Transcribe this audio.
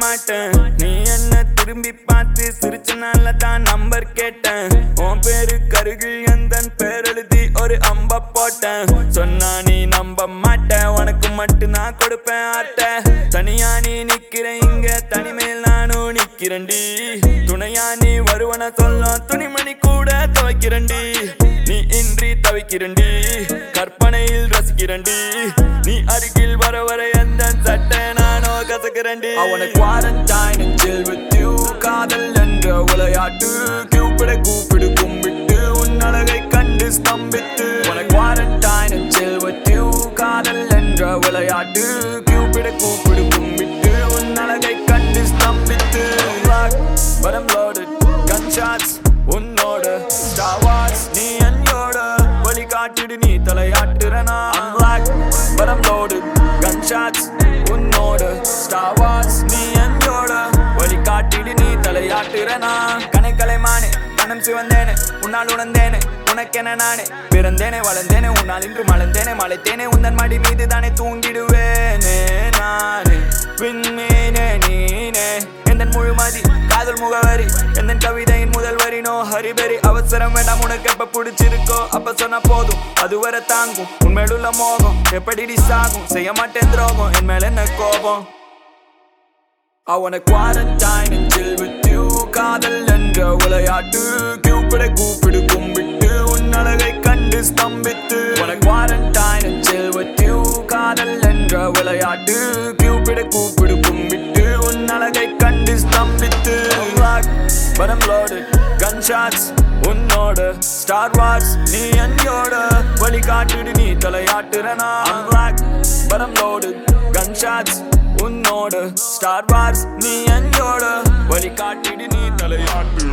மாட்டேன். நீ என்ன திரும்பி பார்த்து சிரிச்சனால தான் நம்பர் கேட்டேன். உன் பேரு கருகில் எந்தன் பேர் எழுதி ஒரு அம்ப போட்டேன். சொன்னா நீ நம்ப மாட்டேன் உனக்கு மட்டும் நான் கொடுப்பேன் ஆட்ட. தனியா நீ நிக்கிற இங்க தனிமையில் நானும் நிக்கிறண்டி துணையா நீ வருவன சொல்ல துணிமணி கூட துவைக்கிறண்டி நீ இன்றி தவிக்கிறண்டி கற்பனையில் ரசிக்கிறண்டி நீ அருகே வேண்டி. அவனை குவாரண்டைன் அஞ்சில் வித் யூ காதல் என்ற விளையாட்டு கியூபிட கூப்பிடு கும்பிட்டு உன் அழகை கண்டு ஸ்தம்பித்து. உனக்கு குவாரண்டைன் அஞ்சில் வித் யூ காதல் என்ற விளையாட்டு கியூபிட கூப்பிடு கும்பிட்டு உன் அழகை கண்டு ஸ்தம்பித்து. But I'm loaded gunshots உன்னோட Star Wars நீ என்னோட வழி காட்டிடு நீ தலையாட்டுறனா? I'm black but I'm loaded gunshots கணம் சிவந்தேனே உன்னால் உணர்ந்தேனே உனக்கென நானே. பிறந்தேனே வளர்ந்தேனே உன்னால் இன்று மலர்ந்தேனே மலைத்தேனே உந்தன் மடி மீது தானே தூங்கிடுவேனே நானே. விண்மீனே நீனே. எந்தன் முழுமதி காதல் முகவரி எந்தன் கவிதையின் முதல் வரினோ ஹரிபெரி. அவசரம் வேண்டாம் உனக்கு எப்ப பிடிச்சிருக்கோ அப்ப சொன்னா போதும் அதுவரை தாங்கும். உண்மையுள்ள மோகம் எப்படி சாகும் செய்ய மாட்டேன் துரோகம் என் மேல என்ன கோபம்? I wanna quarantine and chill with காதல் என்ற விளையாட்டு கூப்பிட கூப்பிடு கும்பிட்டு உன் அழகை கண்டு ஸ்தம்பித்து உனக்கு quarantine செல்வத்தியூ காதல் என்ற விளையாட்டு கூப்பிட கூப்பிடு கும்பிட்டு உன் அழகை கண்டு ஸ்தம்பித்து I'm black but I'm loaded gunshots உன்னோட ஸ்டார் வார்ஸ் நீ என்னோட வழிகாட்டுடு நீ தலையாட்டுறனா? I'm லோடு கன்ஷாட்ஸ் உன்னோட ஸ்டார் வார்ஸ் நீ என்னோட வழி காட்டிடு நீ தலையாட்டு